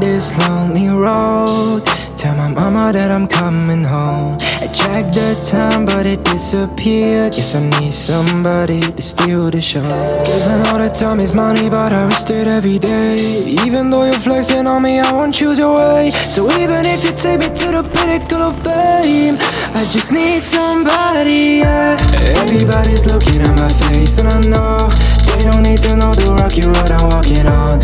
this lonely road. Tell my mama that I'm coming home. I checked the time, but it disappeared. Guess I need somebody to steal the show. Cause I know that time is money, but I risk it every day. Even though you're flexing on me, I won't choose your way. So even if you take me to the pinnacle of fame, I just need somebody, yeah. Everybody's looking at my face, and I know they don't need to know the rocky road I'm walking on.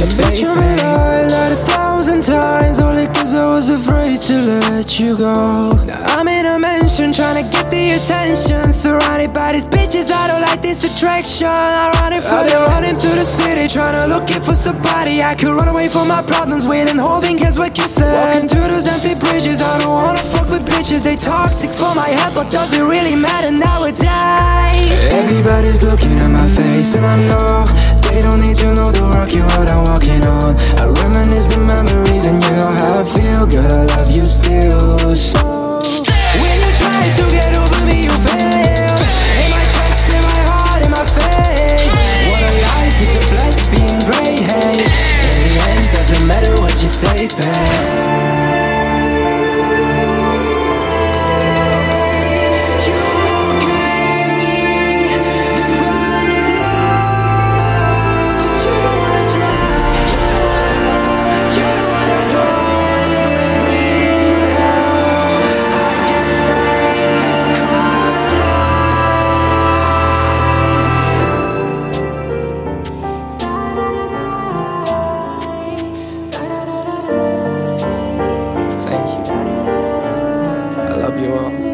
You say. Bet you me I lied a thousand times, only cause I was afraid to let you go. Now I'm in a mansion trying to get the attention. Surrounded by these bitches, I don't like this attraction. I run it from you, running through the city, trying to looking for somebody I could run away from my problems with and holding hands with kisses. Walking through those empty bridges, I don't wanna fuck with bitches. They toxic for my head, but does it really matter nowadays? Everybody's looking at my face, and I know they don't need to know the rocky road I'm walking on. I reminisce the memories and you know how I feel Girl, I love you still. So When you try to get over me, you fail. In my chest, in my heart, in my faith. What a life, it's a blessing being brave. In the end, doesn't matter what you say, babe. あ。